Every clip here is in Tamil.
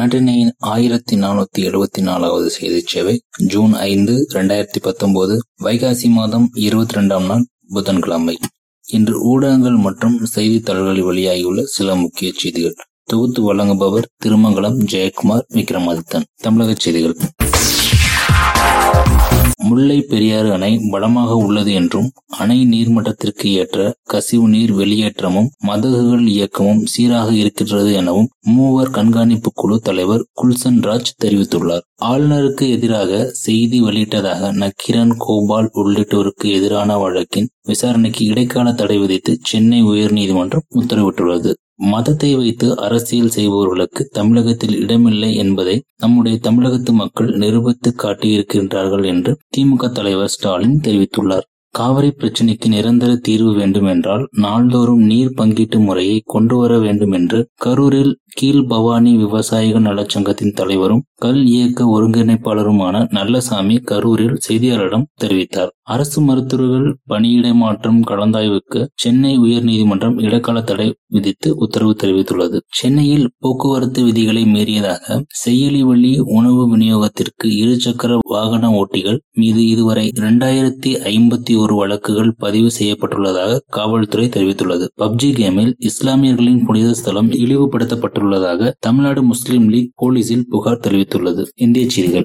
நட்டினையின் ஆயிரத்தி நானூத்தி எழுபத்தி நாலாவது செய்தி சேவை ஜூன் ஐந்து இரண்டாயிரத்தி பத்தொன்பது வைகாசி மாதம் இருபத்தி ரெண்டாம் நாள் புதன்கிழமை. இன்று ஊடகங்கள் மற்றும் செய்தித்தாள்களில் வெளியாகியுள்ள சில முக்கிய செய்திகள். தொகுத்து வழங்குபவர் திருமங்கலம் ஜெயக்குமார் விக்ரமாதித்தன். தமிழக செய்திகள். முல்லை பெரியாறு அணை பலமாக உள்ளது என்றும் அணை நீர்மட்டத்திற்கு ஏற்ற கசிவு நீர் வெளியேற்றமும் மதகுகள் இயக்கமும் சீராக இருக்கின்றது எனவும் மூவர் கண்காணிப்பு குழு தலைவர் குல்சன் ராஜ் தெரிவித்துள்ளார். ஆளுநருக்கு எதிராக செய்தி வெளியிட்டதாக நக்கிரன் கோபால் உள்ளிட்டோருக்கு எதிரான வழக்கின் விசாரணைக்கு இடைக்கால தடை விதித்து சென்னை உயர்நீதிமன்றம் உத்தரவிட்டுள்ளது. மதத்தை வைத்து அரசியல் செய்பவர்களுக்கு தமிழகத்தில் இடமில்லை என்பதை நம்முடைய தமிழகத்து மக்கள் நிரூபித்து காட்டியிருக்கின்றார்கள் என்று திமுக தலைவர் ஸ்டாலின் தெரிவித்துள்ளார். காவிரி பிரச்சினைக்கு நிரந்தர தீர்வு வேண்டும் என்றால் நாள்தோறும் நீர் பங்கீட்டு முறையை கொண்டு வர வேண்டும் என்று கரூரில் கீழ் பவானி விவசாயிகள் நலச்சங்கத்தின் தலைவரும் கல் இயக்க ஒருங்கிணைப்பாளருமான நல்லசாமி கரூரில் செய்தியாளரிடம் தெரிவித்தார். அரசு மருத்துவர்கள் பணியிட மாற்றம் கலந்தாய்வுக்கு சென்னை உயர்நீதிமன்றம் இடைக்கால தடை விதித்து உத்தரவு தெரிவித்துள்ளது. சென்னையில் போக்குவரத்து விதிகளை மீறியதாக செயலி வழி உணவு விநியோகத்திற்கு இருசக்கர வாகன ஓட்டிகள் மீது இதுவரை இரண்டாயிரத்தி ஐம்பத்தி ஒரு வழக்குகள் பதிவு செய்யப்பட்டுள்ளதாக காவல்துறை தெரிவித்துள்ளது. பப்ஜி கேமில் இஸ்லாமியர்களின் புனித ஸ்தலம் இழிவுபடுத்தப்பட்டுள்ளதாக தமிழ்நாடு முஸ்லிம் லீக் போலீசில் புகார் தெரிவித்துள்ளது. இந்திய செய்திகள்.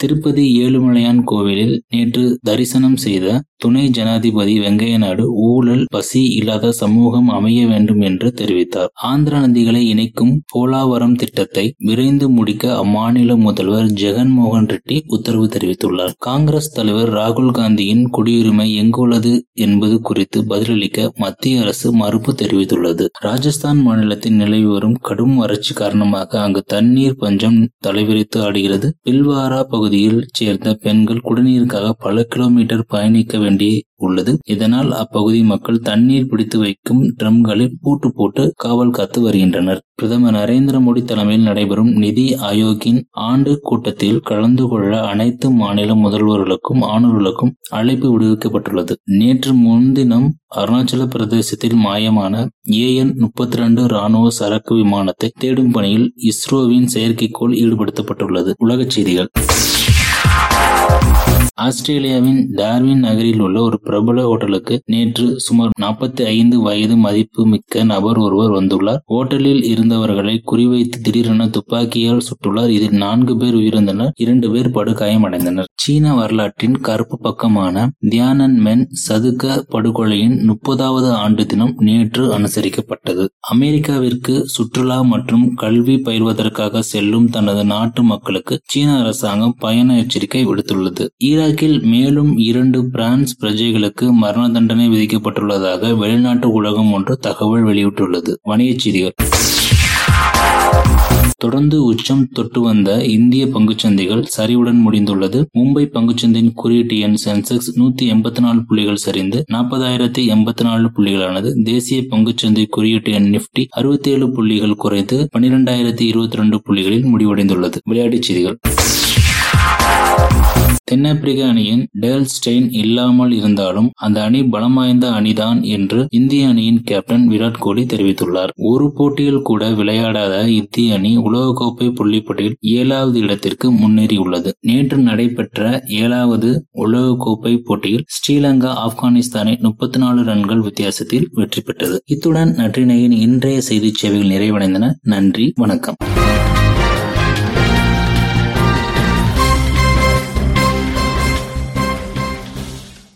திருப்பதி ஏழுமலையான் கோவிலில் நேற்று தரிசனம் செய்த துணை ஜனாதிபதி வெங்கைய நாயுடு ஊழல் பசி இல்லாத சமூகம் அமைய வேண்டும் என்று தெரிவித்தார். ஆந்திர நதிகளை இணைக்கும் போலாவரம் திட்டத்தை விரைந்து முடிக்க அம்மாநில முதல்வர் ஜெகன்மோகன் ரெட்டி உத்தரவு தெரிவித்துள்ளார். காங்கிரஸ் தலைவர் ராகுல் காந்தியின் குடியுரிமை எங்குள்ளது என்பது குறித்து பதிலளிக்க மத்திய அரசு மறுப்பு தெரிவித்துள்ளது. ராஜஸ்தான் மாநிலத்தில் நிலவி வரும் கடும் வறட்சி காரணமாக அங்கு தண்ணீர் பஞ்சம் தலைவிரித்து ஆடுகிறது. பில்வாரா பகுதியில் சேர்ந்த பெண்கள் குடிநீருக்காக பல கிலோமீட்டர் பயணிக்க வேண்டி உள்ளது. இதனால் அப்பகுதி மக்கள் தண்ணீர் பிடித்து வைக்கும் ட்ரம்களில் பூட்டு போட்டு காவல் காத்து வருகின்றனர். பிரதமர் நரேந்திர மோடி தலைமையில் நடைபெறும் நிதி ஆயோக்கின் ஆண்டு கூட்டத்தில் கலந்து கொள்ள அனைத்து மாநில முதல்வர்களுக்கும் ஆளுநர்களுக்கும் அழைப்பு விடுவிக்கப்பட்டுள்ளது. நேற்று முன்தினம் அருணாச்சல பிரதேசத்தில் மாயமான ஏஎன் முப்பத்தி ரெண்டு ராணுவ சரக்கு விமானத்தை தேடும் பணியில் இஸ்ரோவின் செயற்கைக்கோள் ஈடுபடுத்தப்பட்டுள்ளது. உலகச் செய்திகள். ஆஸ்திரேலியாவின் டார்வின் நகரில் உள்ள ஒரு பிரபல ஹோட்டலுக்கு நேற்று சுமார் நாற்பத்தி ஐந்து வயது மதிப்பு மிக்க நபர் ஒருவர் வந்துள்ளார். ஹோட்டலில் இருந்தவர்களை குறிவைத்து திடீரென துப்பாக்கியால் சுட்டுள்ளார். இதில் நான்கு பேர் உயிரிழந்தனர். இரண்டு பேர் படுகாயமடைந்தனர். சீன வரலாற்றின் கருப்பு பக்கமான தியானன் மென் சதுக்க படுகொலையின் முப்பதாவது ஆண்டு தினம் நேற்று அனுசரிக்கப்பட்டது. அமெரிக்காவிற்கு சுற்றுலா மற்றும் கல்வி பயிர்வதற்காக செல்லும் தனது நாட்டு மக்களுக்கு சீன அரசாங்கம் பயண எச்சரிக்கை விடுத்துள்ளது. ஈராக்கில் மேலும் இரண்டு பிரான்ஸ் பிரஜைகளுக்கு மரண தண்டனை விதிக்கப்பட்டுள்ளதாக வெளிநாட்டு ஊடகம் ஒன்று தகவல் வெளியிட்டுள்ளது. வணிகச் செய்திகள். தொடர்ந்து உச்சம் தொட்டு வந்த இந்திய பங்குச்சந்தைகள் சரிவுடன் முடிந்துள்ளது. மும்பை பங்குச்சந்தையின் குறியீட்டு எண் சென்செக்ஸ் நூத்தி எண்பத்தி நாலு புள்ளிகள் சரிந்து நாற்பதாயிரத்தி எண்பத்தி நாலு புள்ளிகளானது. தேசிய பங்குச்சந்தை குறியீட்டு எண் நிப்டி அறுபத்தி ஏழு புள்ளிகள் குறைந்து பனிரெண்டாயிரத்தி இருபத்தி ரெண்டு புள்ளிகளில் முடிவடைந்துள்ளது. விளையாட்டுச் செய்திகள். தென்னாப்பிரிக்க அணியின் டேல் ஸ்டெயின் இல்லாமல் இருந்தாலும் அந்த அணி பலம் வாய்ந்த அணிதான் என்று இந்திய அணியின் கேப்டன் விராட் கோலி தெரிவித்துள்ளார். ஒரு போட்டியில் கூட விளையாடாத இந்திய அணி உலகக்கோப்பை புள்ளிப்பட்டியில் ஏழாவது இடத்திற்கு முன்னேறியுள்ளது. நேற்று நடைபெற்ற ஏழாவது உலகக்கோப்பை போட்டியில் ஸ்ரீலங்கா ஆப்கானிஸ்தானை முப்பத்தி நாலு ரன்கள் வித்தியாசத்தில் வெற்றி பெற்றது. இத்துடன் நற்றினையின் இன்றைய செய்தி சேவைகள் நிறைவடைந்தன. நன்றி வணக்கம்.